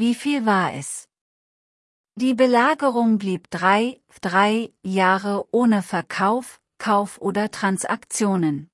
Wie viel war es? Die Belagerung blieb drei, drei Jahre ohne Verkauf, Kauf oder Transaktionen.